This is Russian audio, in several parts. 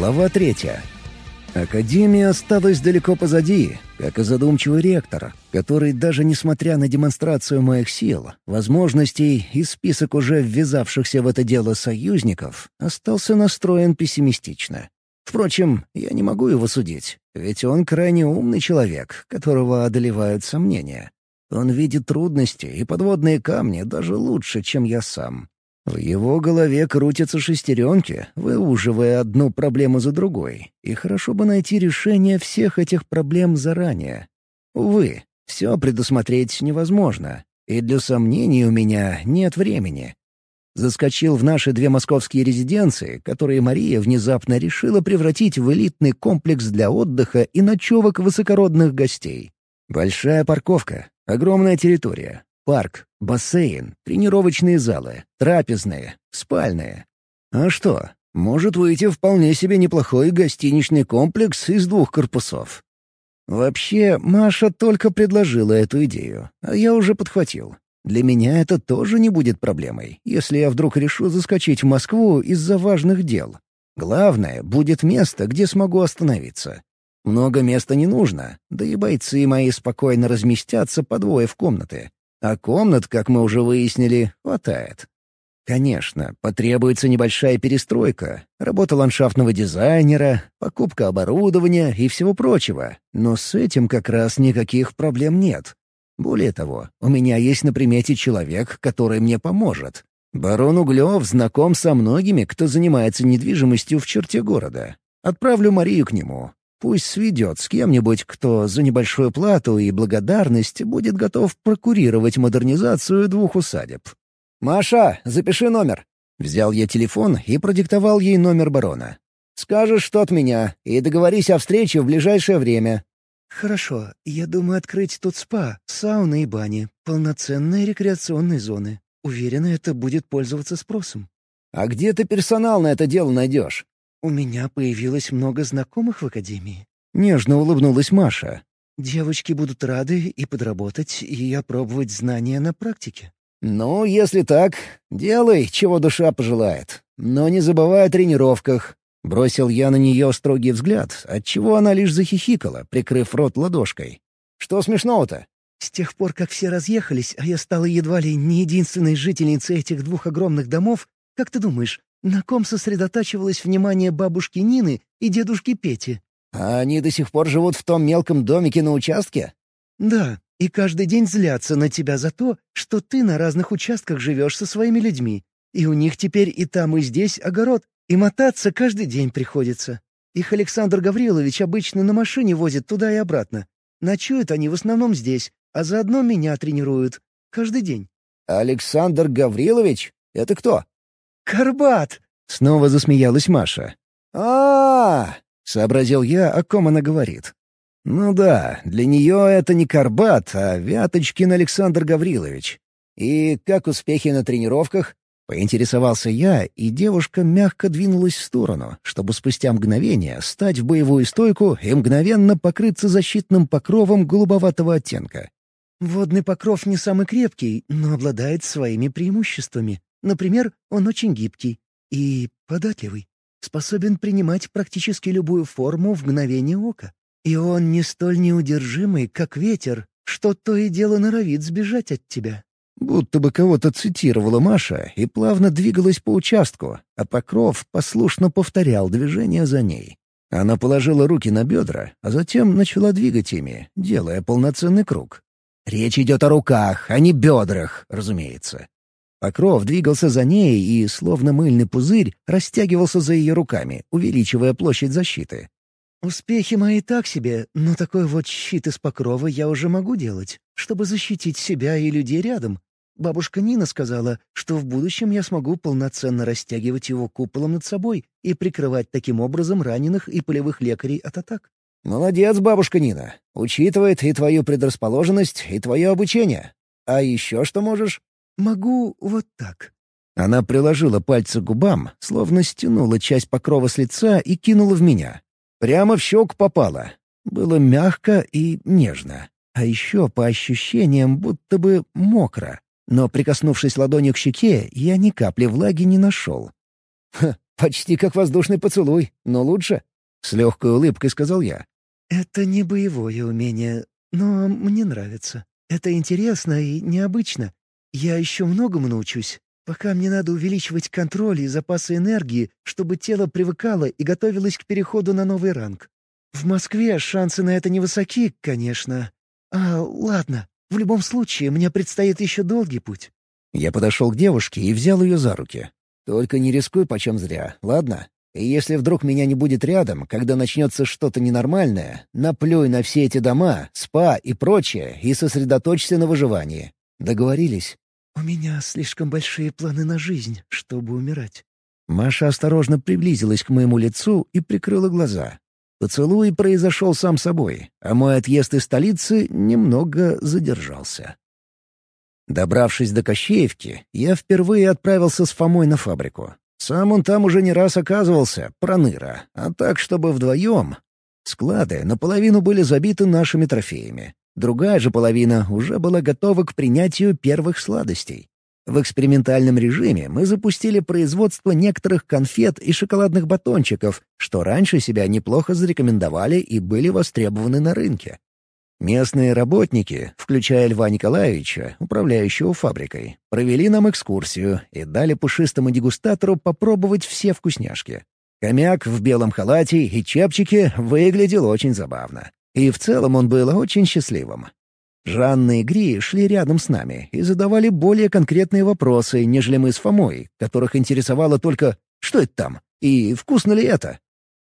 Глава третья. Академия осталась далеко позади, как и задумчивый ректор, который, даже несмотря на демонстрацию моих сил, возможностей и список уже ввязавшихся в это дело союзников, остался настроен пессимистично. Впрочем, я не могу его судить, ведь он крайне умный человек, которого одолевают сомнения. Он видит трудности и подводные камни даже лучше, чем я сам. В его голове крутятся шестеренки, выуживая одну проблему за другой, и хорошо бы найти решение всех этих проблем заранее. Увы, все предусмотреть невозможно, и для сомнений у меня нет времени. Заскочил в наши две московские резиденции, которые Мария внезапно решила превратить в элитный комплекс для отдыха и ночевок высокородных гостей. Большая парковка, огромная территория, Парк, бассейн, тренировочные залы, трапезные, спальные. А что, может выйти вполне себе неплохой гостиничный комплекс из двух корпусов. Вообще, Маша только предложила эту идею, а я уже подхватил. Для меня это тоже не будет проблемой, если я вдруг решу заскочить в Москву из-за важных дел. Главное, будет место, где смогу остановиться. Много места не нужно, да и бойцы мои спокойно разместятся по двое в комнаты. А комнат, как мы уже выяснили, хватает. Конечно, потребуется небольшая перестройка, работа ландшафтного дизайнера, покупка оборудования и всего прочего, но с этим как раз никаких проблем нет. Более того, у меня есть на примете человек, который мне поможет. Барон Углев знаком со многими, кто занимается недвижимостью в черте города. Отправлю Марию к нему. Пусть сведет с кем-нибудь, кто за небольшую плату и благодарность будет готов прокурировать модернизацию двух усадеб. «Маша, запиши номер». Взял я телефон и продиктовал ей номер барона. «Скажешь, что от меня, и договорись о встрече в ближайшее время». «Хорошо. Я думаю открыть тут спа, сауны и бани, полноценные рекреационные зоны. Уверена, это будет пользоваться спросом». «А где ты персонал на это дело найдешь?» «У меня появилось много знакомых в академии». Нежно улыбнулась Маша. «Девочки будут рады и подработать, и опробовать знания на практике». «Ну, если так, делай, чего душа пожелает. Но не забывай о тренировках». Бросил я на нее строгий взгляд, отчего она лишь захихикала, прикрыв рот ладошкой. «Что смешного-то?» «С тех пор, как все разъехались, а я стала едва ли не единственной жительницей этих двух огромных домов, как ты думаешь, на ком сосредотачивалось внимание бабушки Нины и дедушки Пети. «А они до сих пор живут в том мелком домике на участке?» «Да, и каждый день злятся на тебя за то, что ты на разных участках живешь со своими людьми. И у них теперь и там, и здесь огород, и мотаться каждый день приходится. Их Александр Гаврилович обычно на машине возит туда и обратно. Ночуют они в основном здесь, а заодно меня тренируют. Каждый день». «Александр Гаврилович? Это кто?» «Карбат!» — снова засмеялась Маша. а, -а, -а сообразил я, о ком она говорит. «Ну да, для нее это не Карбат, а Вяточкин Александр Гаврилович. И как успехи на тренировках?» Поинтересовался я, и девушка мягко двинулась в сторону, чтобы спустя мгновение стать в боевую стойку и мгновенно покрыться защитным покровом голубоватого оттенка. «Водный покров не самый крепкий, но обладает своими преимуществами. Например, он очень гибкий и податливый, способен принимать практически любую форму в мгновение ока. И он не столь неудержимый, как ветер, что то и дело норовит сбежать от тебя. Будто бы кого-то цитировала Маша и плавно двигалась по участку, а Покров послушно повторял движение за ней. Она положила руки на бедра, а затем начала двигать ими, делая полноценный круг. Речь идет о руках, а не бедрах, разумеется. Покров двигался за ней и, словно мыльный пузырь, растягивался за ее руками, увеличивая площадь защиты. «Успехи мои так себе, но такой вот щит из покрова я уже могу делать, чтобы защитить себя и людей рядом. Бабушка Нина сказала, что в будущем я смогу полноценно растягивать его куполом над собой и прикрывать таким образом раненых и полевых лекарей от атак». «Молодец, бабушка Нина. Учитывает и твою предрасположенность, и твое обучение. А еще что можешь?» «Могу вот так». Она приложила пальцы к губам, словно стянула часть покрова с лица и кинула в меня. Прямо в щеку попала. Было мягко и нежно. А еще, по ощущениям, будто бы мокро. Но, прикоснувшись ладонью к щеке, я ни капли влаги не нашел. Ха, Почти как воздушный поцелуй, но лучше», — с легкой улыбкой сказал я. «Это не боевое умение, но мне нравится. Это интересно и необычно. Я еще многому научусь. Пока мне надо увеличивать контроль и запасы энергии, чтобы тело привыкало и готовилось к переходу на новый ранг. В Москве шансы на это невысоки, конечно. А, ладно, в любом случае, мне предстоит еще долгий путь». Я подошел к девушке и взял ее за руки. «Только не рискуй почем зря, ладно? И если вдруг меня не будет рядом, когда начнется что-то ненормальное, наплюй на все эти дома, спа и прочее и сосредоточься на выживании. Договорились?» «У меня слишком большие планы на жизнь, чтобы умирать». Маша осторожно приблизилась к моему лицу и прикрыла глаза. Поцелуй произошел сам собой, а мой отъезд из столицы немного задержался. Добравшись до Кощеевки, я впервые отправился с Фомой на фабрику. Сам он там уже не раз оказывался, проныра, а так, чтобы вдвоем. Склады наполовину были забиты нашими трофеями. Другая же половина уже была готова к принятию первых сладостей. В экспериментальном режиме мы запустили производство некоторых конфет и шоколадных батончиков, что раньше себя неплохо зарекомендовали и были востребованы на рынке. Местные работники, включая Льва Николаевича, управляющего фабрикой, провели нам экскурсию и дали пушистому дегустатору попробовать все вкусняшки. Хомяк в белом халате и чепчике выглядел очень забавно. И в целом он был очень счастливым. Жанна и Гри шли рядом с нами и задавали более конкретные вопросы, нежели мы с Фомой, которых интересовало только «что это там?» и «вкусно ли это?».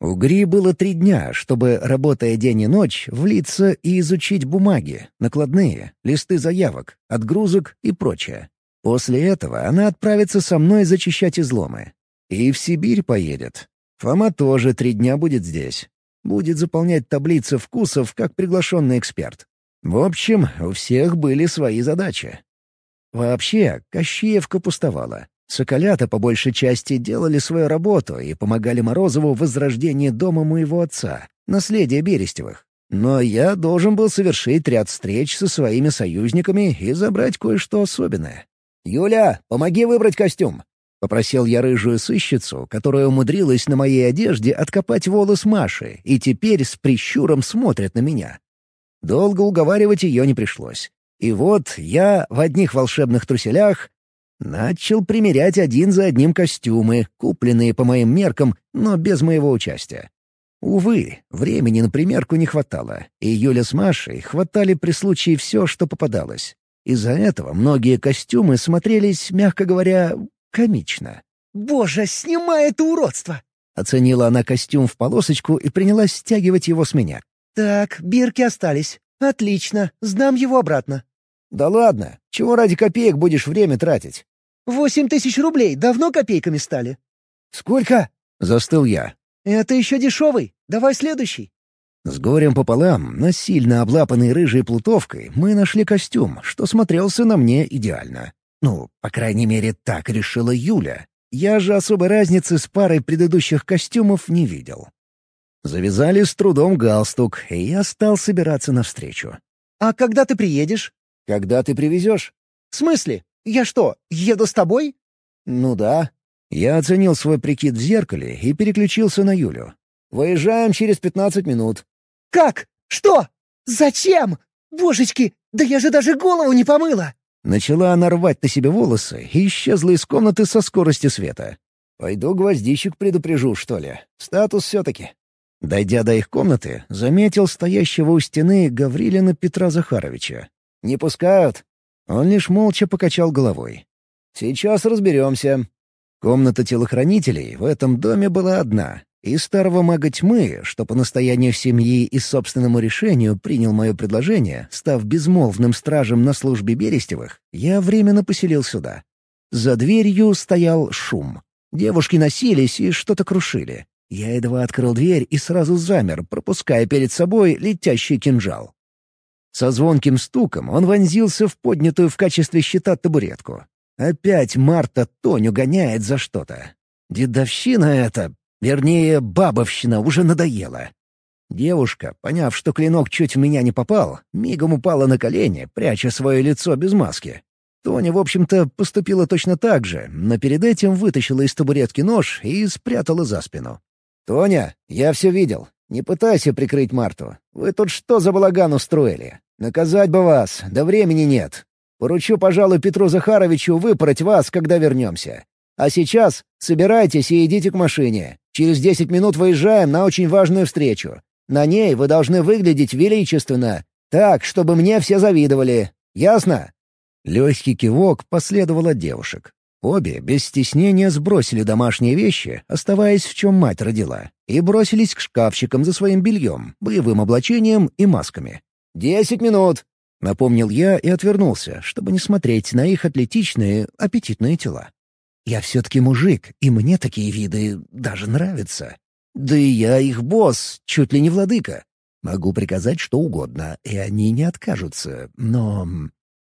У Гри было три дня, чтобы, работая день и ночь, влиться и изучить бумаги, накладные, листы заявок, отгрузок и прочее. После этого она отправится со мной зачищать изломы. И в Сибирь поедет. Фома тоже три дня будет здесь. Будет заполнять таблицы вкусов как приглашенный эксперт. В общем, у всех были свои задачи. Вообще, Кощеевка пустовала. Соколята по большей части делали свою работу и помогали Морозову в возрождении дома моего отца, наследия Берестевых. Но я должен был совершить ряд встреч со своими союзниками и забрать кое-что особенное. «Юля, помоги выбрать костюм!» — попросил я рыжую сыщицу, которая умудрилась на моей одежде откопать волос Маши и теперь с прищуром смотрит на меня. Долго уговаривать ее не пришлось. И вот я в одних волшебных труселях начал примерять один за одним костюмы, купленные по моим меркам, но без моего участия. Увы, времени на примерку не хватало, и Юля с Машей хватали при случае все, что попадалось. Из-за этого многие костюмы смотрелись, мягко говоря, комично. «Боже, снимай это уродство!» Оценила она костюм в полосочку и принялась стягивать его с меня. «Так, бирки остались. Отлично, сдам его обратно». «Да ладно, чего ради копеек будешь время тратить?» «Восемь тысяч рублей давно копейками стали». «Сколько?» — застыл я. «Это еще дешевый. Давай следующий». С горем пополам, на сильно облапанной рыжей плутовкой, мы нашли костюм, что смотрелся на мне идеально. Ну, по крайней мере, так решила Юля. Я же особой разницы с парой предыдущих костюмов не видел. Завязали с трудом галстук, и я стал собираться навстречу. «А когда ты приедешь?» «Когда ты привезешь?» «В смысле? Я что, еду с тобой?» «Ну да». Я оценил свой прикид в зеркале и переключился на Юлю. «Выезжаем через пятнадцать минут». «Как? Что? Зачем? Божечки, да я же даже голову не помыла!» Начала она рвать на себе волосы и исчезла из комнаты со скоростью света. «Пойду гвоздичек предупрежу, что ли. Статус все-таки». Дойдя до их комнаты, заметил стоящего у стены Гаврилина Петра Захаровича. «Не пускают?» Он лишь молча покачал головой. «Сейчас разберемся». Комната телохранителей в этом доме была одна, и старого мага тьмы, что по настоянию семьи и собственному решению принял мое предложение, став безмолвным стражем на службе Берестевых, я временно поселил сюда. За дверью стоял шум. Девушки носились и что-то крушили. Я едва открыл дверь и сразу замер, пропуская перед собой летящий кинжал. Со звонким стуком он вонзился в поднятую в качестве щита табуретку. Опять Марта Тоню гоняет за что-то. Дедовщина это, вернее, бабовщина, уже надоела. Девушка, поняв, что клинок чуть в меня не попал, мигом упала на колени, пряча свое лицо без маски. Тоня, в общем-то, поступила точно так же, но перед этим вытащила из табуретки нож и спрятала за спину. «Тоня, я все видел. Не пытайся прикрыть Марту. Вы тут что за балаган устроили? Наказать бы вас, да времени нет. Поручу, пожалуй, Петру Захаровичу выпороть вас, когда вернемся. А сейчас собирайтесь и идите к машине. Через десять минут выезжаем на очень важную встречу. На ней вы должны выглядеть величественно, так, чтобы мне все завидовали. Ясно?» Легкий кивок последовал от девушек. Обе без стеснения сбросили домашние вещи, оставаясь в чем мать родила, и бросились к шкафчикам за своим бельем, боевым облачением и масками. «Десять минут!» — напомнил я и отвернулся, чтобы не смотреть на их атлетичные, аппетитные тела. «Я все-таки мужик, и мне такие виды даже нравятся. Да и я их босс, чуть ли не владыка. Могу приказать что угодно, и они не откажутся, но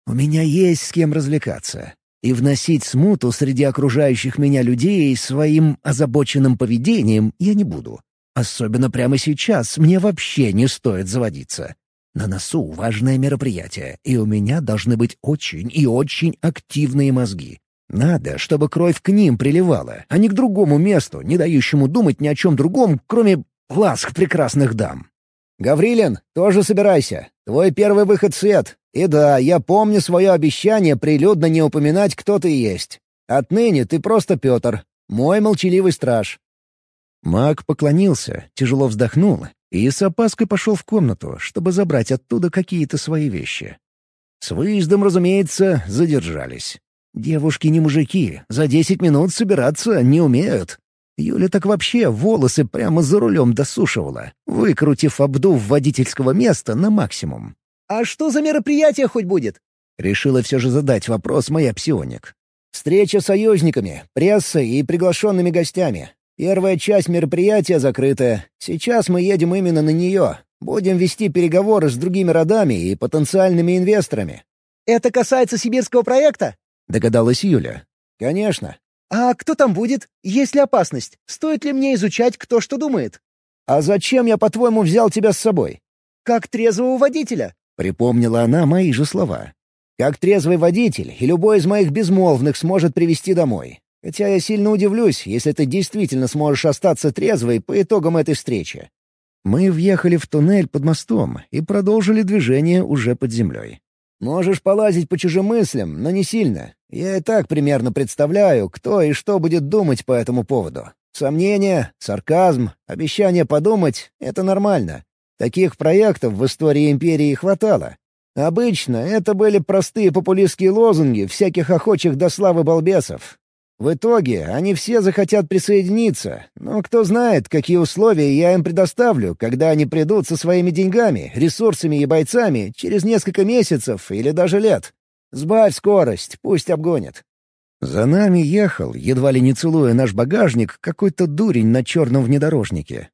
у меня есть с кем развлекаться. И вносить смуту среди окружающих меня людей своим озабоченным поведением я не буду. Особенно прямо сейчас мне вообще не стоит заводиться. На носу важное мероприятие, и у меня должны быть очень и очень активные мозги. Надо, чтобы кровь к ним приливала, а не к другому месту, не дающему думать ни о чем другом, кроме ласк прекрасных дам. «Гаврилин, тоже собирайся. Твой первый выход свет. И да, я помню свое обещание прилюдно не упоминать, кто ты есть. Отныне ты просто Петр, мой молчаливый страж». Маг поклонился, тяжело вздохнул и с опаской пошел в комнату, чтобы забрать оттуда какие-то свои вещи. С выездом, разумеется, задержались. Девушки не мужики, за десять минут собираться не умеют. Юля так вообще волосы прямо за рулем досушивала, выкрутив обдув водительского места на максимум. «А что за мероприятие хоть будет?» Решила все же задать вопрос моя псионик. «Встреча с союзниками, прессой и приглашенными гостями. Первая часть мероприятия закрытая. Сейчас мы едем именно на нее. Будем вести переговоры с другими родами и потенциальными инвесторами». «Это касается сибирского проекта?» — догадалась Юля. «Конечно. «А кто там будет? Есть ли опасность? Стоит ли мне изучать, кто что думает?» «А зачем я, по-твоему, взял тебя с собой?» «Как трезвого водителя», — припомнила она мои же слова. «Как трезвый водитель, и любой из моих безмолвных сможет привести домой. Хотя я сильно удивлюсь, если ты действительно сможешь остаться трезвой по итогам этой встречи». Мы въехали в туннель под мостом и продолжили движение уже под землей. Можешь полазить по чужим мыслям, но не сильно. Я и так примерно представляю, кто и что будет думать по этому поводу. Сомнения, сарказм, обещание подумать — это нормально. Таких проектов в истории империи хватало. Обычно это были простые популистские лозунги всяких охочих до славы балбесов. В итоге они все захотят присоединиться, но кто знает, какие условия я им предоставлю, когда они придут со своими деньгами, ресурсами и бойцами через несколько месяцев или даже лет. Сбавь скорость, пусть обгонят. За нами ехал, едва ли не целуя наш багажник, какой-то дурень на черном внедорожнике.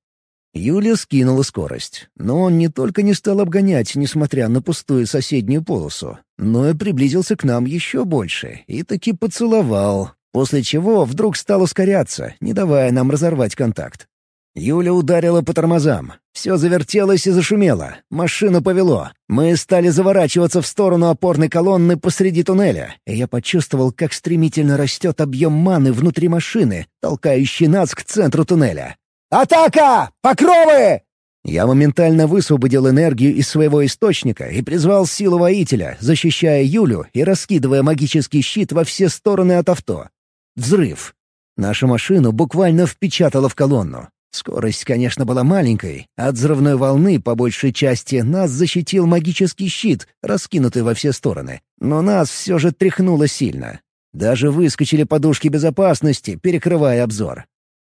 Юля скинула скорость, но он не только не стал обгонять, несмотря на пустую соседнюю полосу, но и приблизился к нам еще больше и таки поцеловал, После чего вдруг стал ускоряться, не давая нам разорвать контакт. Юля ударила по тормозам. Все завертелось и зашумело. Машину повело. Мы стали заворачиваться в сторону опорной колонны посреди туннеля, и я почувствовал, как стремительно растет объем маны внутри машины, толкающий нас к центру туннеля. «Атака! Покровы!» Я моментально высвободил энергию из своего источника и призвал силу воителя, защищая Юлю и раскидывая магический щит во все стороны от авто. Взрыв. Нашу машину буквально впечатало в колонну. Скорость, конечно, была маленькой. От взрывной волны, по большей части, нас защитил магический щит, раскинутый во все стороны. Но нас все же тряхнуло сильно. Даже выскочили подушки безопасности, перекрывая обзор.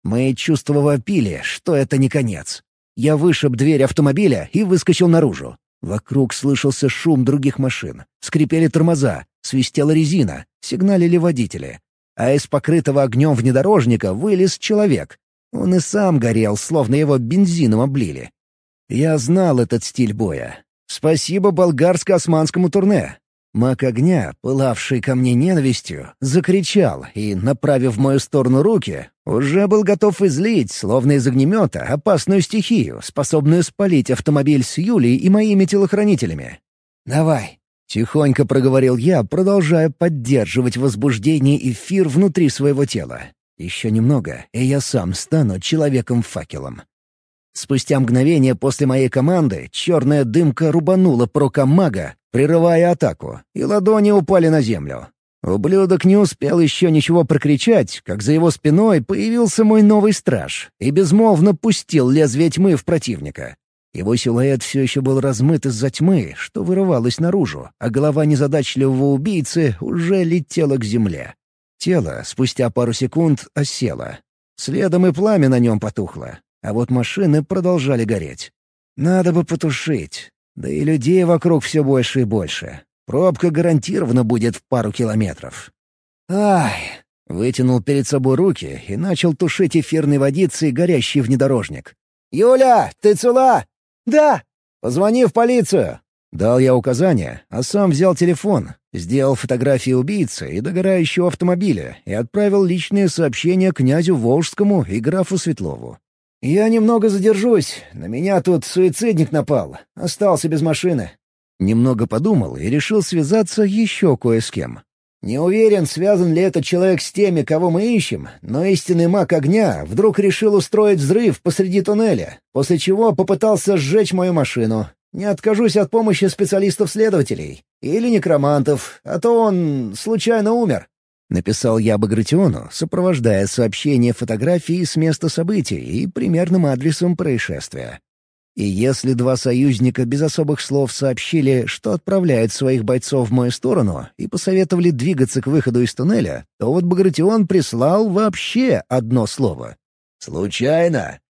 Мы чувства вопили, что это не конец. Я вышиб дверь автомобиля и выскочил наружу. Вокруг слышался шум других машин. Скрипели тормоза, свистела резина, сигналили водители а из покрытого огнем внедорожника вылез человек. Он и сам горел, словно его бензином облили. Я знал этот стиль боя. Спасибо болгарско-османскому турне. Маг огня, пылавший ко мне ненавистью, закричал и, направив в мою сторону руки, уже был готов излить, словно из огнемета, опасную стихию, способную спалить автомобиль с Юлей и моими телохранителями. «Давай, Тихонько проговорил я, продолжая поддерживать возбуждение эфир внутри своего тела. Еще немного, и я сам стану человеком-факелом. Спустя мгновение после моей команды черная дымка рубанула прокомага, прерывая атаку, и ладони упали на землю. Ублюдок не успел еще ничего прокричать, как за его спиной появился мой новый страж и безмолвно пустил лезвие тьмы в противника. Его силуэт все еще был размыт из-за тьмы, что вырывалось наружу, а голова незадачливого убийцы уже летела к земле. Тело спустя пару секунд осело. Следом и пламя на нем потухло, а вот машины продолжали гореть. Надо бы потушить. Да и людей вокруг все больше и больше. Пробка гарантированно будет в пару километров. «Ай!» — вытянул перед собой руки и начал тушить эфирной водицей горящий внедорожник. «Юля, ты цела?» «Да!» «Позвони в полицию!» Дал я указание, а сам взял телефон, сделал фотографии убийцы и догорающего автомобиля и отправил личные сообщения князю Волжскому и графу Светлову. «Я немного задержусь. На меня тут суицидник напал. Остался без машины. Немного подумал и решил связаться еще кое с кем. Не уверен, связан ли этот человек с теми, кого мы ищем, но истинный маг огня вдруг решил устроить взрыв посреди туннеля, после чего попытался сжечь мою машину. Не откажусь от помощи специалистов-следователей. Или некромантов, а то он случайно умер. Написал я Багратиону, сопровождая сообщение фотографии с места событий и примерным адресом происшествия. И если два союзника без особых слов сообщили, что отправляют своих бойцов в мою сторону и посоветовали двигаться к выходу из туннеля, то вот Багратион прислал вообще одно слово. «Случайно?»